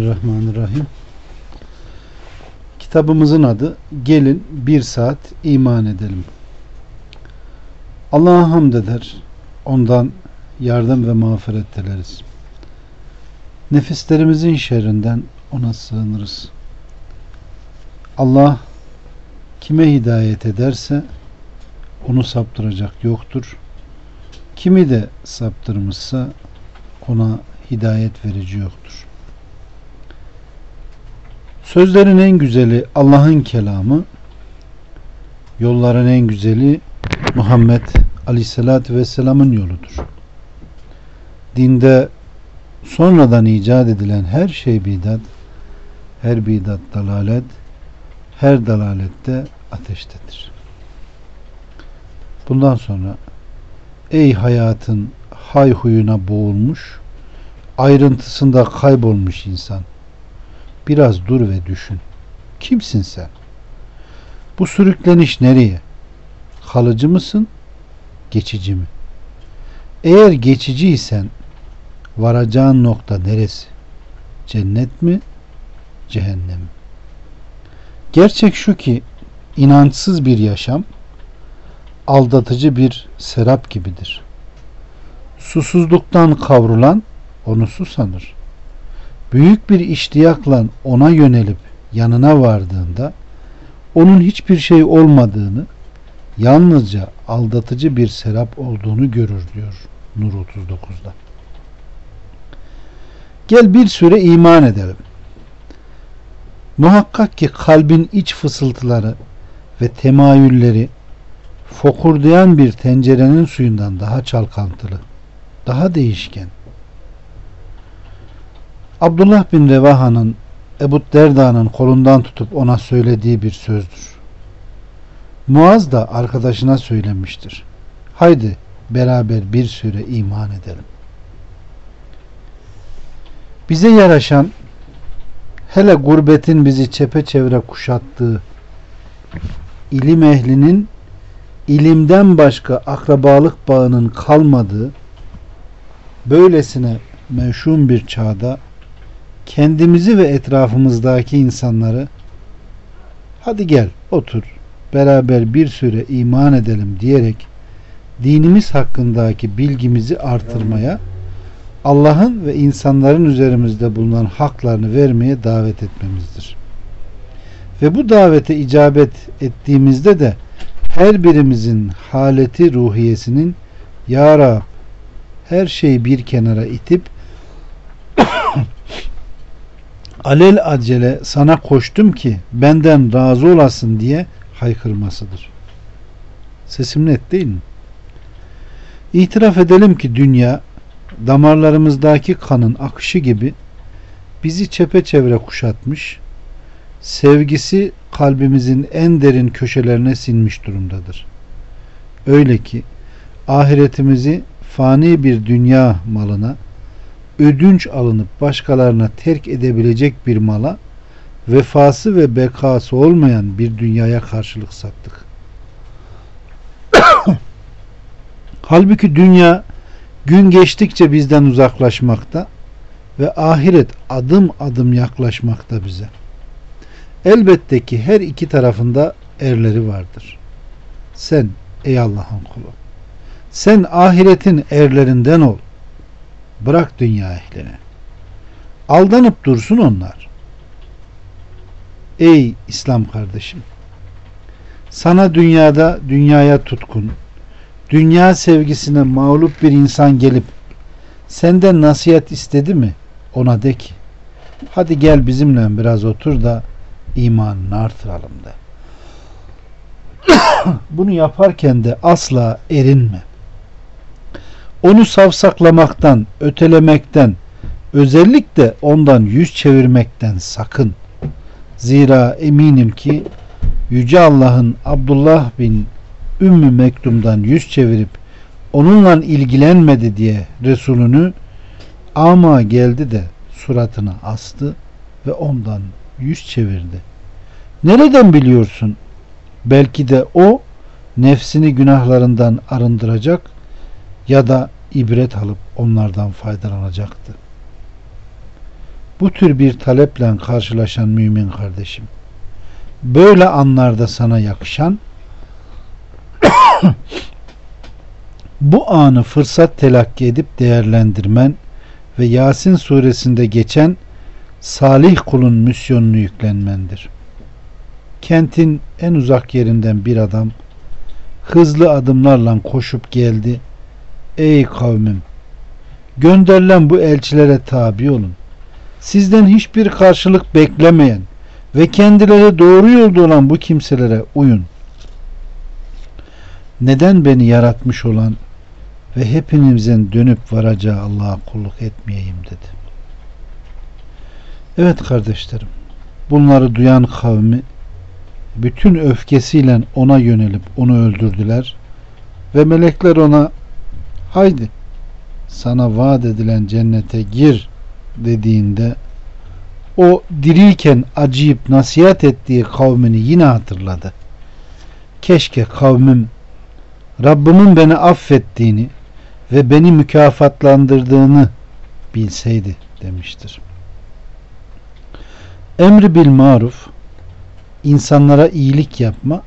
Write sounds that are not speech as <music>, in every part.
Bismillahirrahmanirrahim. Kitabımızın adı Gelin bir saat iman edelim. Allah'a hamd eder. Ondan yardım ve mağfiret dileriz. Nefislerimizin şerrinden ona sığınırız. Allah kime hidayet ederse onu saptıracak yoktur. Kimi de saptırmışsa ona hidayet verici yoktur. Sözlerin en güzeli Allah'ın kelamı, yolların en güzeli Muhammed Aleyhisselatü Vesselam'ın yoludur. Dinde sonradan icat edilen her şey bidat, her bidat dalalet, her dalalette ateştedir. Bundan sonra ey hayatın hayhuyuna boğulmuş, ayrıntısında kaybolmuş insan, Biraz dur ve düşün. Kimsin sen? Bu sürükleniş nereye? Kalıcı mısın? Geçici mi? Eğer geçiciysen varacağın nokta neresi? Cennet mi? Cehennem mi? Gerçek şu ki inançsız bir yaşam aldatıcı bir serap gibidir. Susuzluktan kavrulan onu su sanır büyük bir iştiyakla ona yönelip yanına vardığında onun hiçbir şey olmadığını yalnızca aldatıcı bir serap olduğunu görür diyor Nur 39'da. Gel bir süre iman edelim. Muhakkak ki kalbin iç fısıltıları ve temayülleri fokurdayan bir tencerenin suyundan daha çalkantılı, daha değişken, Abdullah bin Revaha'nın Ebu Derda'nın kolundan tutup ona söylediği bir sözdür. Muaz da arkadaşına söylemiştir. Haydi beraber bir süre iman edelim. Bize yaraşan hele gurbetin bizi çepeçevre kuşattığı ilim ehlinin ilimden başka akrabalık bağının kalmadığı böylesine meşhum bir çağda kendimizi ve etrafımızdaki insanları hadi gel otur beraber bir süre iman edelim diyerek dinimiz hakkındaki bilgimizi artırmaya Allah'ın ve insanların üzerimizde bulunan haklarını vermeye davet etmemizdir. Ve bu davete icabet ettiğimizde de her birimizin haleti ruhiyesinin Ya Rab her şeyi bir kenara itip alel acele sana koştum ki benden razı olasın diye haykırmasıdır. Sesim net değil mi? İtiraf edelim ki dünya damarlarımızdaki kanın akışı gibi bizi çepeçevre kuşatmış, sevgisi kalbimizin en derin köşelerine sinmiş durumdadır. Öyle ki ahiretimizi fani bir dünya malına ödünç alınıp başkalarına terk edebilecek bir mala vefası ve bekası olmayan bir dünyaya karşılık sattık. <coughs> Halbuki dünya gün geçtikçe bizden uzaklaşmakta ve ahiret adım adım yaklaşmakta bize. Elbette ki her iki tarafında erleri vardır. Sen ey Allah'ın kulu sen ahiretin erlerinden ol. Bırak dünya ehlini. Aldanıp dursun onlar. Ey İslam kardeşim! Sana dünyada dünyaya tutkun, dünya sevgisine mağlup bir insan gelip senden nasihat istedi mi? Ona de ki hadi gel bizimle biraz otur da imanını artıralım de. <coughs> Bunu yaparken de asla erinme onu savsaklamaktan, ötelemekten, özellikle ondan yüz çevirmekten sakın. Zira eminim ki Yüce Allah'ın Abdullah bin Ümmü Mektum'dan yüz çevirip onunla ilgilenmedi diye Resulünü ama geldi de suratına astı ve ondan yüz çevirdi. Nereden biliyorsun? Belki de o nefsini günahlarından arındıracak ya da ibret alıp onlardan faydalanacaktı. Bu tür bir taleple karşılaşan mümin kardeşim, böyle anlarda sana yakışan <coughs> bu anı fırsat telakki edip değerlendirmen ve Yasin suresinde geçen salih kulun misyonunu yüklenmendir. Kentin en uzak yerinden bir adam hızlı adımlarla koşup geldi. Ey kavmim! Gönderilen bu elçilere tabi olun. Sizden hiçbir karşılık beklemeyen ve kendileri doğru yolda olan bu kimselere uyun. Neden beni yaratmış olan ve hepinizin dönüp varacağı Allah'a kulluk etmeyeyim dedi. Evet kardeşlerim, bunları duyan kavmi bütün öfkesiyle ona yönelip onu öldürdüler ve melekler ona haydi sana vaat edilen cennete gir dediğinde o diriyken acıyıp nasihat ettiği kavmini yine hatırladı. Keşke kavmim Rabbimin beni affettiğini ve beni mükafatlandırdığını bilseydi demiştir. Emri bil maruf insanlara iyilik yapma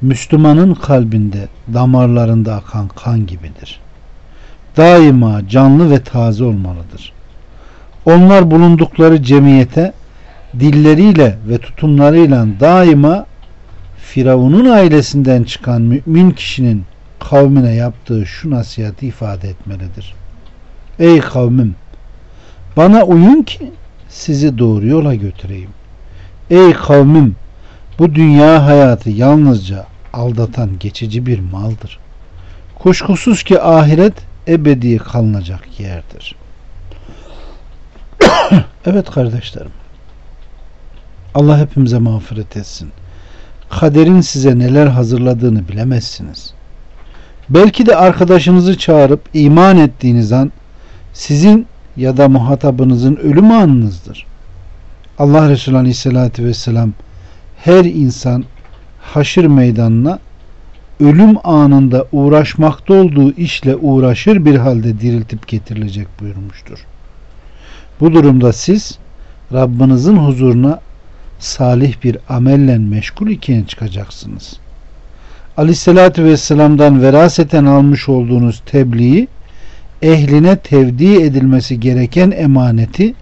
Müslümanın kalbinde damarlarında akan kan gibidir. Daima canlı ve taze olmalıdır. Onlar bulundukları cemiyete dilleriyle ve tutumlarıyla daima Firavun'un ailesinden çıkan mümin kişinin kavmine yaptığı şu nasihati ifade etmelidir. Ey kavmim bana uyun ki sizi doğru yola götüreyim. Ey kavmim bu dünya hayatı yalnızca aldatan geçici bir maldır. Kuşkusuz ki ahiret ebedi kalınacak yerdir. <coughs> evet kardeşlerim. Allah hepimize mağfiret etsin. Kaderin size neler hazırladığını bilemezsiniz. Belki de arkadaşınızı çağırıp iman ettiğiniz an sizin ya da muhatabınızın ölüm anınızdır. Allah Resulü Aleyhisselatü Vesselam her insan haşır meydanına ölüm anında uğraşmakta olduğu işle uğraşır bir halde diriltip getirilecek buyurmuştur. Bu durumda siz Rabbinizin huzuruna salih bir amelle meşgul iken çıkacaksınız. Aleyhissalatü Vesselam'dan veraseten almış olduğunuz tebliği ehline tevdi edilmesi gereken emaneti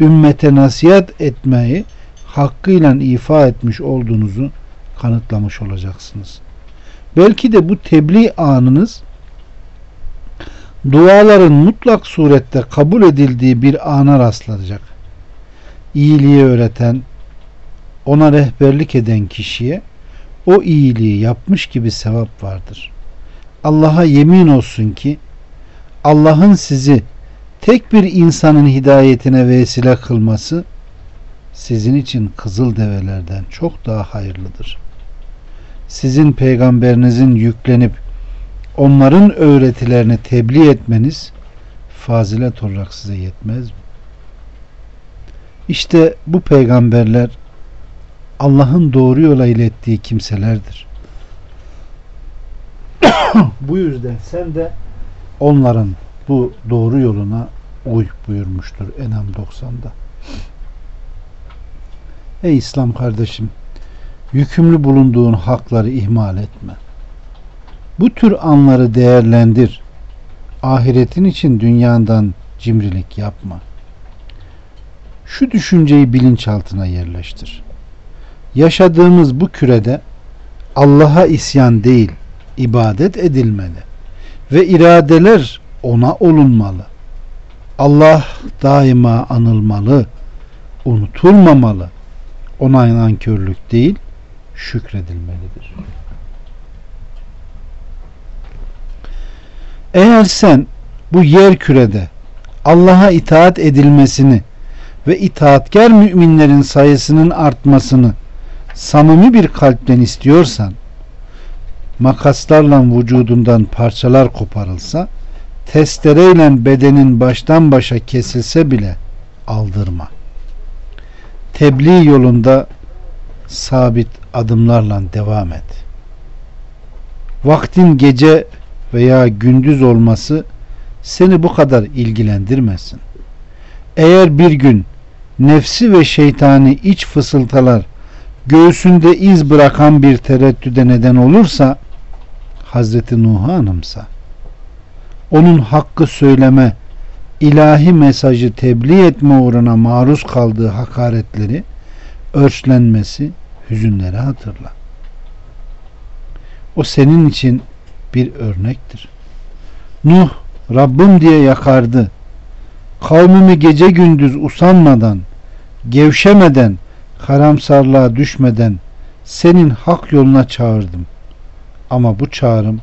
ümmete nasihat etmeyi hakkıyla ifa etmiş olduğunuzu kanıtlamış olacaksınız. Belki de bu tebliğ anınız duaların mutlak surette kabul edildiği bir ana rastlanacak. İyiliği öğreten, ona rehberlik eden kişiye o iyiliği yapmış gibi sevap vardır. Allah'a yemin olsun ki Allah'ın sizi tek bir insanın hidayetine vesile kılması sizin için kızıl develerden çok daha hayırlıdır. Sizin peygamberinizin yüklenip onların öğretilerini tebliğ etmeniz fazilet olarak size yetmez mi? İşte bu peygamberler Allah'ın doğru yola ilettiği kimselerdir. <coughs> bu yüzden sen de onların bu doğru yoluna uy buyurmuştur Enam 90'da. Ey İslam kardeşim yükümlü bulunduğun hakları ihmal etme. Bu tür anları değerlendir. Ahiretin için dünyadan cimrilik yapma. Şu düşünceyi bilinçaltına yerleştir. Yaşadığımız bu kürede Allah'a isyan değil, ibadet edilmeli ve iradeler ona olunmalı. Allah daima anılmalı, unutulmamalı. Ona nankörlük değil, şükredilmelidir. Eğer sen bu yer kürede Allah'a itaat edilmesini ve itaatkar müminlerin sayısının artmasını samimi bir kalpten istiyorsan makaslarla vücudundan parçalar koparılsa testereyle bedenin baştan başa kesilse bile aldırma. Tebliğ yolunda sabit adımlarla devam et. Vaktin gece veya gündüz olması seni bu kadar ilgilendirmesin. Eğer bir gün nefsi ve şeytani iç fısıltılar göğsünde iz bırakan bir tereddüde neden olursa Hazreti Nuh'u anımsa onun hakkı söyleme ilahi mesajı tebliğ etme uğruna maruz kaldığı hakaretleri örçlenmesi hüzünleri hatırla. O senin için bir örnektir. Nuh Rabbim diye yakardı. Kavmimi gece gündüz usanmadan, gevşemeden, karamsarlığa düşmeden senin hak yoluna çağırdım. Ama bu çağrım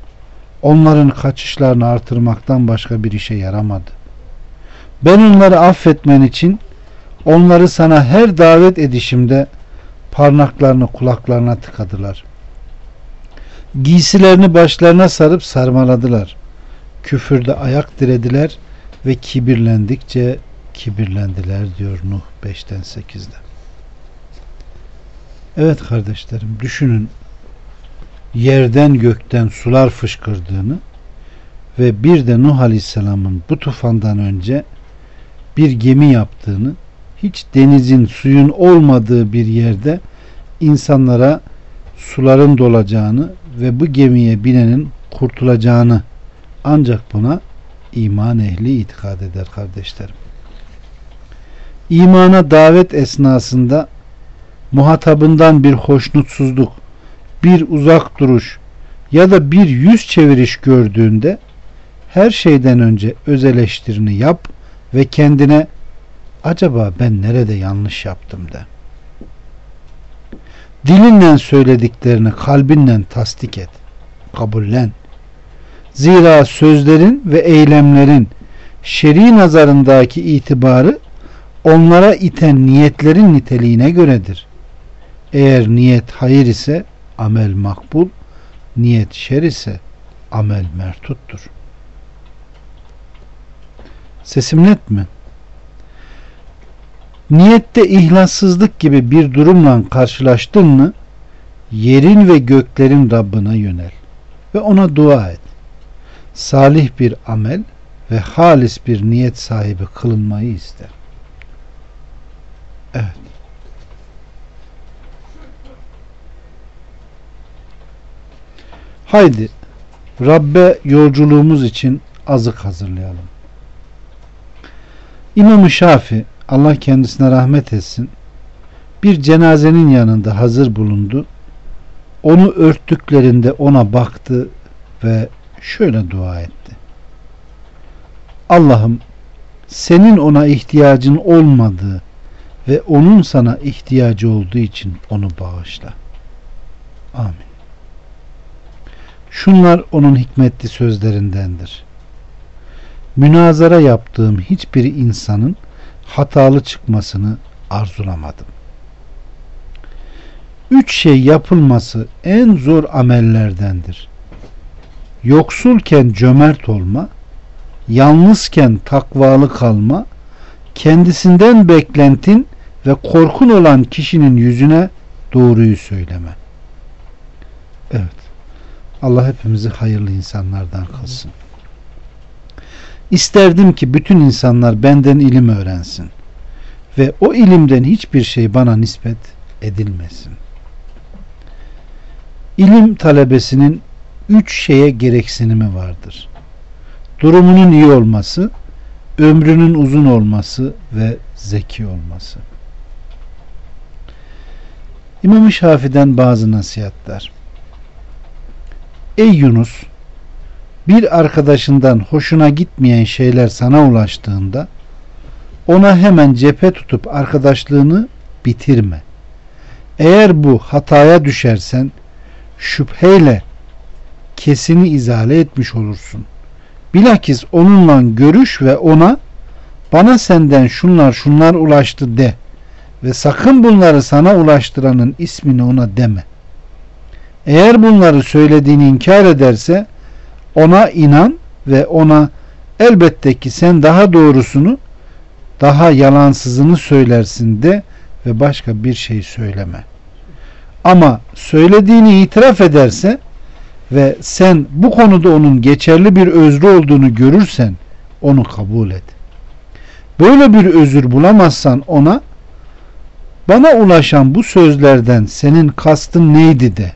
onların kaçışlarını artırmaktan başka bir işe yaramadı. Ben onları affetmen için onları sana her davet edişimde parmaklarını kulaklarına tıkadılar. Giysilerini başlarına sarıp sarmaladılar. Küfürde ayak dirediler ve kibirlendikçe kibirlendiler diyor Nuh 5'ten 8'de. Evet kardeşlerim düşünün yerden gökten sular fışkırdığını ve bir de Nuh Aleyhisselam'ın bu tufandan önce bir gemi yaptığını hiç denizin suyun olmadığı bir yerde insanlara suların dolacağını ve bu gemiye binenin kurtulacağını ancak buna iman ehli itikad eder kardeşlerim. İmana davet esnasında muhatabından bir hoşnutsuzluk, bir uzak duruş ya da bir yüz çeviriş gördüğünde her şeyden önce öz eleştirini yap ve kendine acaba ben nerede yanlış yaptım de. Dilinle söylediklerini kalbinle tasdik et. Kabullen. Zira sözlerin ve eylemlerin şer'i nazarındaki itibarı onlara iten niyetlerin niteliğine göredir. Eğer niyet hayır ise amel makbul, niyet şer ise amel mertuttur. Sesim net mi? Niyette ihlassızlık gibi bir durumla karşılaştın mı yerin ve göklerin Rabbine yönel ve ona dua et. Salih bir amel ve halis bir niyet sahibi kılınmayı ister. Evet. Haydi Rabbe yolculuğumuz için azık hazırlayalım. İmam-ı Şafi Allah kendisine rahmet etsin bir cenazenin yanında hazır bulundu. Onu örttüklerinde ona baktı ve şöyle dua etti. Allah'ım senin ona ihtiyacın olmadığı ve onun sana ihtiyacı olduğu için onu bağışla. Amin. Şunlar onun hikmetli sözlerindendir. Münazara yaptığım hiçbir insanın hatalı çıkmasını arzulamadım. Üç şey yapılması en zor amellerdendir. Yoksulken cömert olma, yalnızken takvalı kalma, kendisinden beklentin ve korkun olan kişinin yüzüne doğruyu söyleme. Evet. Allah hepimizi hayırlı insanlardan kılsın. İsterdim ki bütün insanlar benden ilim öğrensin ve o ilimden hiçbir şey bana nispet edilmesin. İlim talebesinin üç şeye gereksinimi vardır. Durumunun iyi olması, ömrünün uzun olması ve zeki olması. İmam-ı Şafi'den bazı nasihatler. Ey Yunus! Bir arkadaşından hoşuna gitmeyen şeyler sana ulaştığında ona hemen cephe tutup arkadaşlığını bitirme. Eğer bu hataya düşersen şüpheyle kesini izale etmiş olursun. Bilakis onunla görüş ve ona bana senden şunlar şunlar ulaştı de ve sakın bunları sana ulaştıranın ismini ona deme. Eğer bunları söylediğini inkar ederse ona inan ve ona elbette ki sen daha doğrusunu daha yalansızını söylersin de ve başka bir şey söyleme. Ama söylediğini itiraf ederse ve sen bu konuda onun geçerli bir özrü olduğunu görürsen onu kabul et. Böyle bir özür bulamazsan ona Bana ulaşan bu sözlerden senin kastın neydi de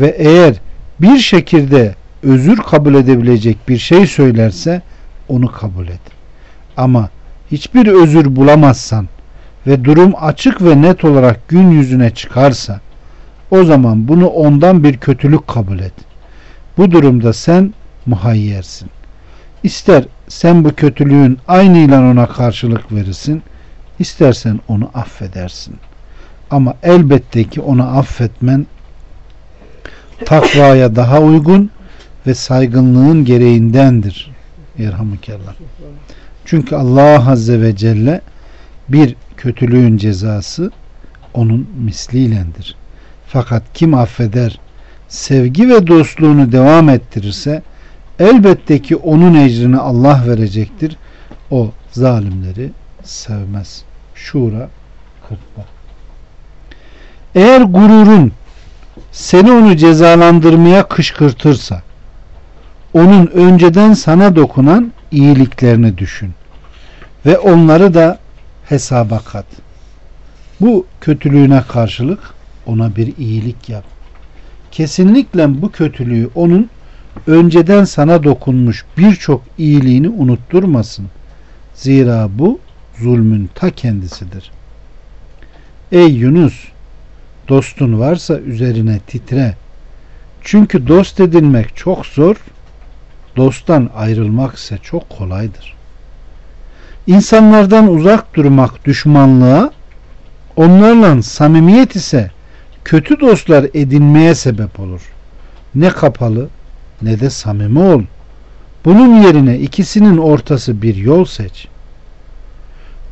ve eğer bir şekilde özür kabul edebilecek bir şey söylerse onu kabul et. Ama hiçbir özür bulamazsan ve durum açık ve net olarak gün yüzüne çıkarsa o zaman bunu ondan bir kötülük kabul et. Bu durumda sen muhayyersin. İster sen bu kötülüğün aynıyla ona karşılık verirsin, istersen onu affedersin. Ama elbette ki onu affetmen takvaya daha uygun ve saygınlığın gereğindendir. Yerhamükallah. Çünkü Allah Azze ve Celle bir kötülüğün cezası onun misliylendir. Fakat kim affeder, sevgi ve dostluğunu devam ettirirse elbette ki onun ecrini Allah verecektir. O zalimleri sevmez. Şura 40'da. Eğer gururun seni onu cezalandırmaya kışkırtırsa onun önceden sana dokunan iyiliklerini düşün ve onları da hesaba kat. Bu kötülüğüne karşılık ona bir iyilik yap. Kesinlikle bu kötülüğü onun önceden sana dokunmuş birçok iyiliğini unutturmasın. Zira bu zulmün ta kendisidir. Ey Yunus! Dostun varsa üzerine titre. Çünkü dost edinmek çok zor, dosttan ayrılmak ise çok kolaydır. İnsanlardan uzak durmak düşmanlığa, onlarla samimiyet ise kötü dostlar edinmeye sebep olur. Ne kapalı ne de samimi ol. Bunun yerine ikisinin ortası bir yol seç.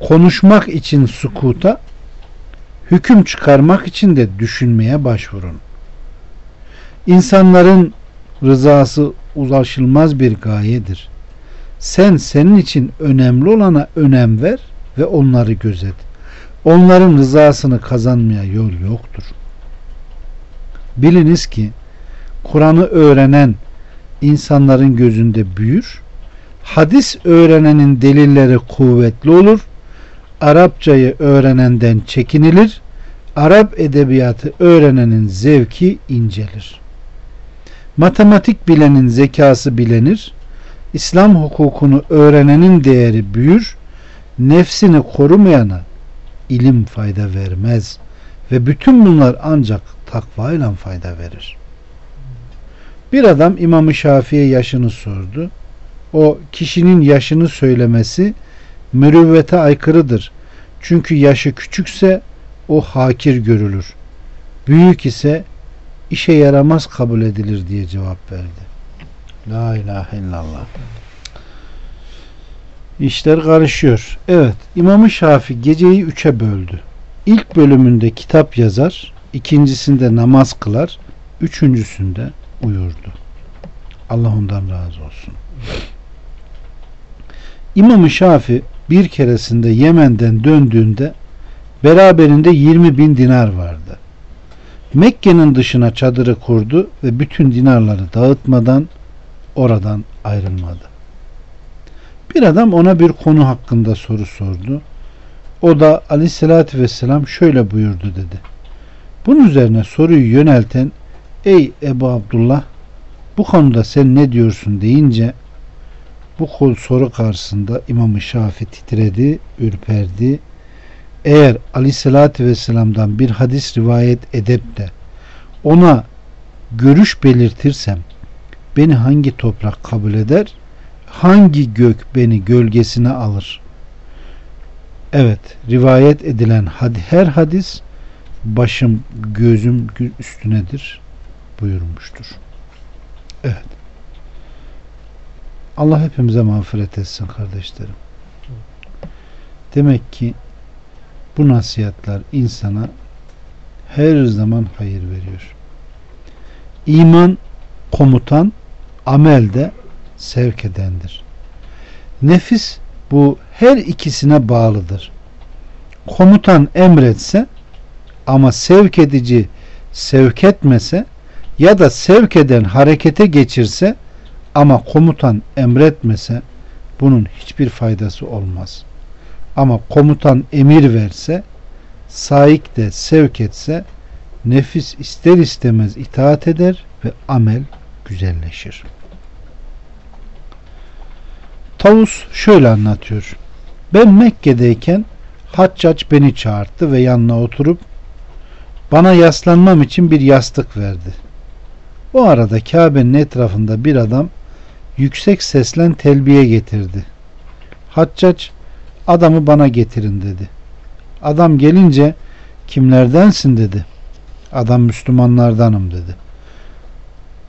Konuşmak için sukuta, hüküm çıkarmak için de düşünmeye başvurun. İnsanların rızası ulaşılmaz bir gayedir. Sen senin için önemli olana önem ver ve onları gözet. Onların rızasını kazanmaya yol yoktur. Biliniz ki Kur'an'ı öğrenen insanların gözünde büyür. Hadis öğrenenin delilleri kuvvetli olur. Arapçayı öğrenenden çekinilir. Arap edebiyatı öğrenenin zevki incelir. Matematik bilenin zekası bilenir. İslam hukukunu öğrenenin değeri büyür. Nefsini korumayana ilim fayda vermez ve bütün bunlar ancak takvayla fayda verir. Bir adam İmam-ı Şafii'ye yaşını sordu. O kişinin yaşını söylemesi mürüvvete aykırıdır. Çünkü yaşı küçükse o hakir görülür. Büyük ise işe yaramaz kabul edilir diye cevap verdi. La ilahe illallah. İşler karışıyor. Evet, İmam-ı Şafi geceyi üçe böldü. İlk bölümünde kitap yazar, ikincisinde namaz kılar, üçüncüsünde uyurdu. Allah ondan razı olsun. İmam-ı Şafi bir keresinde Yemen'den döndüğünde beraberinde 20 bin dinar vardı. Mekke'nin dışına çadırı kurdu ve bütün dinarları dağıtmadan oradan ayrılmadı. Bir adam ona bir konu hakkında soru sordu. O da aleyhissalatü vesselam şöyle buyurdu dedi. Bunun üzerine soruyu yönelten ey Ebu Abdullah bu konuda sen ne diyorsun deyince bu soru karşısında İmam-ı Şafi titredi, ürperdi. Eğer aleyhissalatü vesselam'dan bir hadis rivayet edip de ona görüş belirtirsem beni hangi toprak kabul eder? Hangi gök beni gölgesine alır? Evet rivayet edilen her hadis başım gözüm üstünedir buyurmuştur. Evet. Allah hepimize mağfiret etsin kardeşlerim. Demek ki bu nasihatler insana her zaman hayır veriyor İman komutan, amel de sevk edendir. Nefis bu her ikisine bağlıdır. Komutan emretse ama sevk edici sevk etmese ya da sevk eden harekete geçirse ama komutan emretmese bunun hiçbir faydası olmaz. Ama komutan emir verse saik de sevk etse nefis ister istemez itaat eder ve amel güzelleşir. Tavus şöyle anlatıyor. Ben Mekke'deyken Haccac beni çağırdı ve yanına oturup bana yaslanmam için bir yastık verdi. O arada Kabe'nin etrafında bir adam yüksek seslen telbiye getirdi. Haccac adamı bana getirin dedi. Adam gelince kimlerdensin dedi. Adam Müslümanlardanım dedi.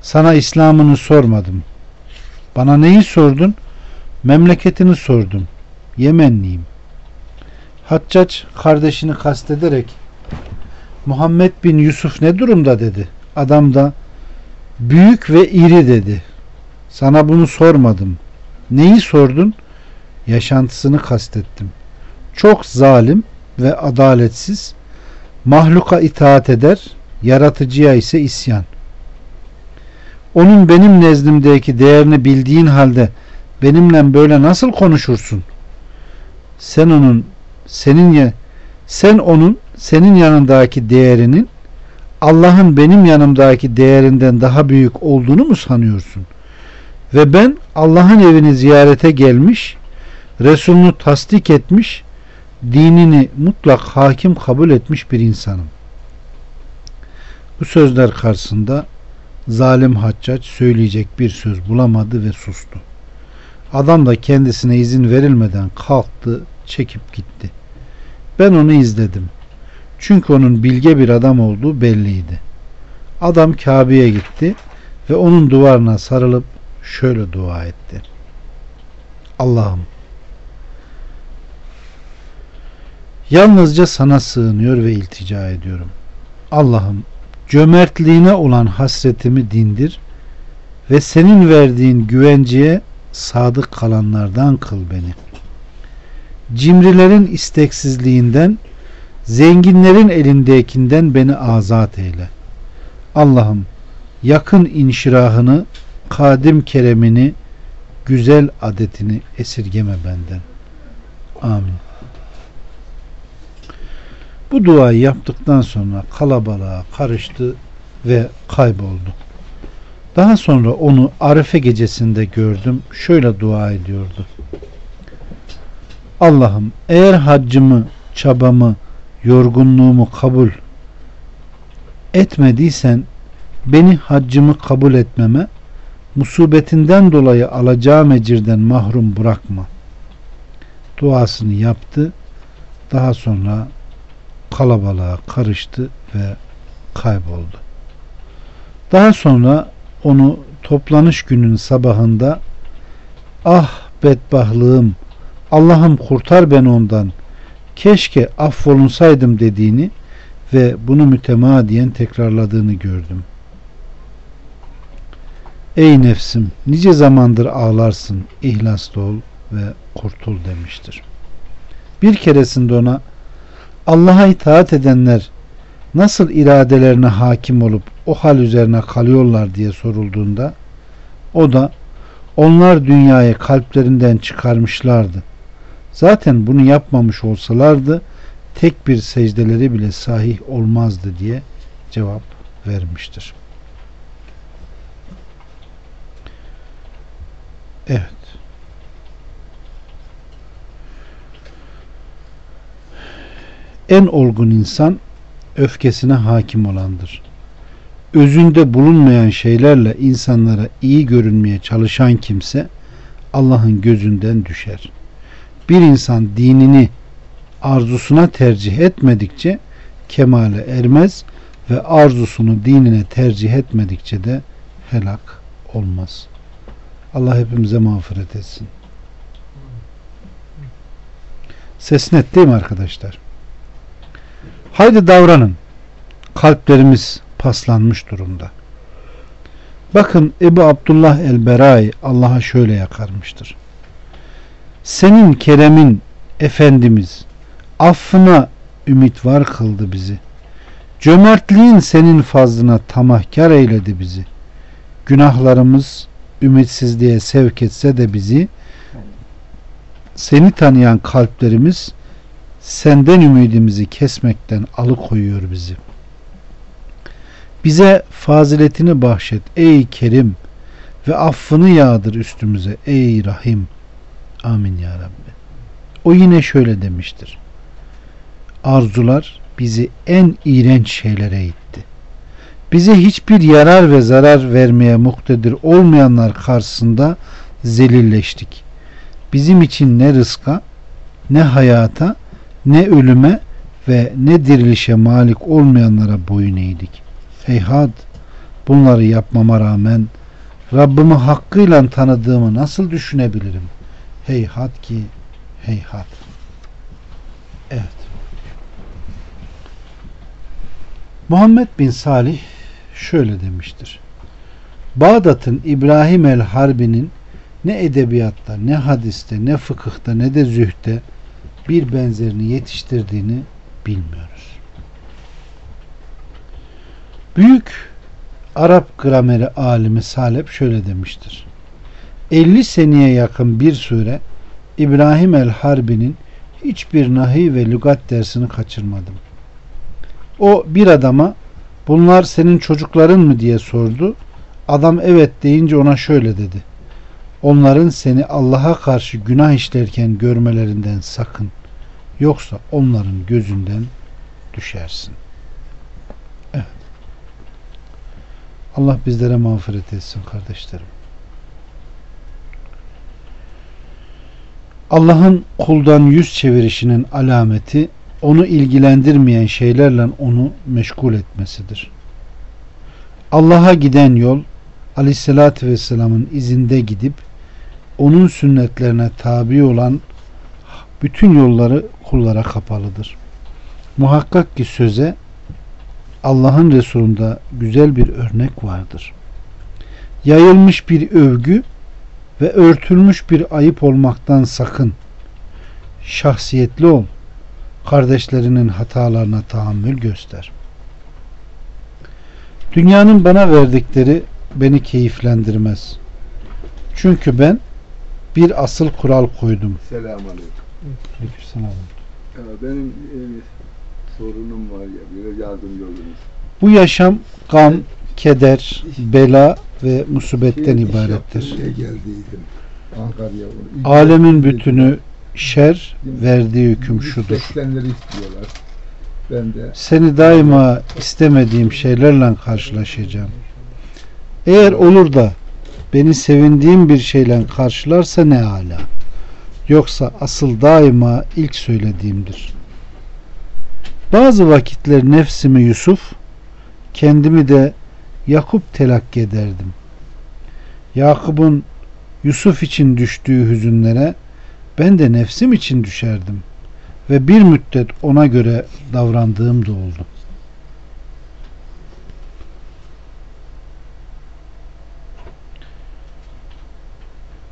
Sana İslam'ını sormadım. Bana neyi sordun? Memleketini sordum. Yemenliyim. Haccac kardeşini kastederek Muhammed bin Yusuf ne durumda dedi. Adam da büyük ve iri dedi. Sana bunu sormadım. Neyi sordun? Yaşantısını kastettim. Çok zalim ve adaletsiz, mahluka itaat eder, yaratıcıya ise isyan. Onun benim nezdimdeki değerini bildiğin halde benimle böyle nasıl konuşursun? Sen onun senin ya sen onun senin yanındaki değerinin Allah'ın benim yanımdaki değerinden daha büyük olduğunu mu sanıyorsun? Ve ben Allah'ın evini ziyarete gelmiş, Resulünü tasdik etmiş, dinini mutlak hakim kabul etmiş bir insanım. Bu sözler karşısında zalim haccac söyleyecek bir söz bulamadı ve sustu. Adam da kendisine izin verilmeden kalktı, çekip gitti. Ben onu izledim. Çünkü onun bilge bir adam olduğu belliydi. Adam Kabe'ye gitti ve onun duvarına sarılıp şöyle dua etti. Allah'ım yalnızca sana sığınıyor ve iltica ediyorum. Allah'ım cömertliğine olan hasretimi dindir ve senin verdiğin güvenceye sadık kalanlardan kıl beni. Cimrilerin isteksizliğinden, zenginlerin elindekinden beni azat eyle. Allah'ım yakın inşirahını, kadim keremini, güzel adetini esirgeme benden. Amin. Bu duayı yaptıktan sonra kalabalığa karıştı ve kayboldu. Daha sonra onu Arife gecesinde gördüm. Şöyle dua ediyordu. Allah'ım eğer haccımı, çabamı, yorgunluğumu kabul etmediysen beni haccımı kabul etmeme, musibetinden dolayı alacağım ecirden mahrum bırakma. Duasını yaptı. Daha sonra kalabalığa karıştı ve kayboldu. Daha sonra onu toplanış günün sabahında ah bedbahlığım Allah'ım kurtar ben ondan keşke affolunsaydım dediğini ve bunu mütemadiyen tekrarladığını gördüm. Ey nefsim nice zamandır ağlarsın ihlaslı ol ve kurtul demiştir. Bir keresinde ona Allah'a itaat edenler nasıl iradelerine hakim olup o hal üzerine kalıyorlar diye sorulduğunda o da onlar dünyayı kalplerinden çıkarmışlardı. Zaten bunu yapmamış olsalardı tek bir secdeleri bile sahih olmazdı diye cevap vermiştir. Evet. En olgun insan öfkesine hakim olandır. Özünde bulunmayan şeylerle insanlara iyi görünmeye çalışan kimse Allah'ın gözünden düşer. Bir insan dinini arzusuna tercih etmedikçe kemale ermez ve arzusunu dinine tercih etmedikçe de helak olmaz. Allah hepimize mağfiret etsin. Ses net değil mi arkadaşlar? Haydi davranın. Kalplerimiz paslanmış durumda. Bakın Ebu Abdullah el-Berai Allah'a şöyle yakarmıştır. Senin keremin Efendimiz affına ümit var kıldı bizi. Cömertliğin senin fazlına tamahkar eyledi bizi. Günahlarımız ümitsizliğe sevk etse de bizi seni tanıyan kalplerimiz senden ümidimizi kesmekten alıkoyuyor bizi. Bize faziletini bahşet ey Kerim ve affını yağdır üstümüze ey Rahim. Amin ya Rabbi. O yine şöyle demiştir. Arzular bizi en iğrenç şeylere itti. Bize hiçbir yarar ve zarar vermeye muktedir olmayanlar karşısında zelilleştik. Bizim için ne rızka, ne hayata, ne ölüme ve ne dirilişe malik olmayanlara boyun eğdik. Heyhat, bunları yapmama rağmen Rabbimi hakkıyla tanıdığımı nasıl düşünebilirim? Heyhat ki heyhat. Evet. Muhammed bin Salih şöyle demiştir. Bağdat'ın İbrahim el Harbi'nin ne edebiyatta, ne hadiste, ne fıkıhta, ne de zühte bir benzerini yetiştirdiğini bilmiyoruz. Büyük Arap grameri alimi Salep şöyle demiştir. 50 seneye yakın bir süre İbrahim el Harbi'nin hiçbir nahi ve lügat dersini kaçırmadım. O bir adama bunlar senin çocukların mı diye sordu. Adam evet deyince ona şöyle dedi. Onların seni Allah'a karşı günah işlerken görmelerinden sakın. Yoksa onların gözünden düşersin. Evet. Allah bizlere mağfiret etsin kardeşlerim. Allah'ın kuldan yüz çevirişinin alameti onu ilgilendirmeyen şeylerle onu meşgul etmesidir. Allah'a giden yol Aleyhisselatü Vesselam'ın izinde gidip onun sünnetlerine tabi olan bütün yolları kullara kapalıdır. Muhakkak ki söze Allah'ın Resulü'nde güzel bir örnek vardır. Yayılmış bir övgü ve örtülmüş bir ayıp olmaktan sakın. Şahsiyetli ol. Kardeşlerinin hatalarına tahammül göster. Dünyanın bana verdikleri beni keyiflendirmez. Çünkü ben bir asıl kural koydum. Selamünaleyküm. Aleykümselam. Ya benim e, sorunum var ya, biraz yardımcı olunuz. Bu yaşam gam, keder, bela ve musibetten Şey, ibarettir. diye geldiydim. Ankara'ya. Alemin bütünü şer, verdiği hüküm şudur. 180'leri istiyorlar. Ben de Seni daima istemediğim şeylerle karşılaşacağım. Eğer olur da beni sevindiğim bir şeyle karşılarsa ne hala. Yoksa asıl daima ilk söylediğimdir. Bazı vakitler nefsimi Yusuf, kendimi de Yakup telakki ederdim. Yakup'un Yusuf için düştüğü hüzünlere ben de nefsim için düşerdim ve bir müddet ona göre davrandığım da oldu.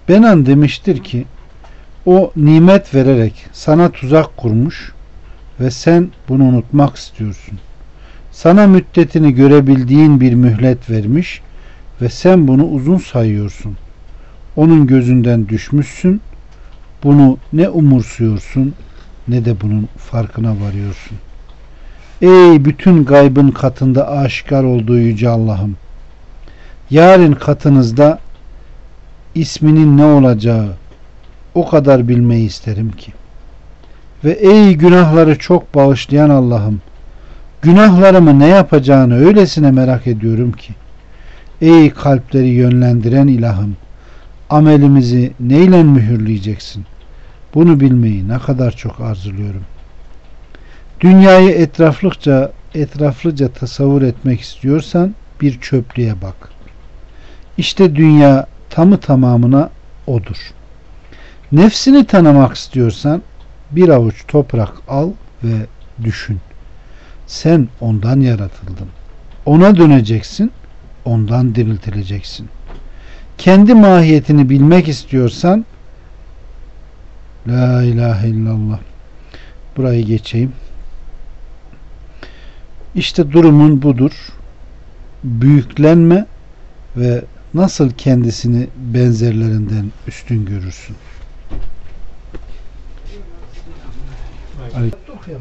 Benan demiştir ki o nimet vererek sana tuzak kurmuş ve sen bunu unutmak istiyorsun. Sana müddetini görebildiğin bir mühlet vermiş ve sen bunu uzun sayıyorsun. Onun gözünden düşmüşsün. Bunu ne umursuyorsun ne de bunun farkına varıyorsun. Ey bütün gaybın katında aşikar olduğu yüce Allah'ım. Yarın katınızda isminin ne olacağı o kadar bilmeyi isterim ki. Ve ey günahları çok bağışlayan Allah'ım. Günahlarımı ne yapacağını öylesine merak ediyorum ki. Ey kalpleri yönlendiren ilahım. Amelimizi neyle mühürleyeceksin? Bunu bilmeyi ne kadar çok arzuluyorum. Dünyayı etraflıkça etraflıca tasavvur etmek istiyorsan bir çöplüğe bak. İşte dünya tamı tamamına odur. Nefsini tanımak istiyorsan bir avuç toprak al ve düşün. Sen ondan yaratıldın. Ona döneceksin, ondan diriltileceksin. Kendi mahiyetini bilmek istiyorsan La ilahe illallah. Burayı geçeyim. İşte durumun budur. Büyüklenme ve nasıl kendisini benzerlerinden üstün görürsün. Allez.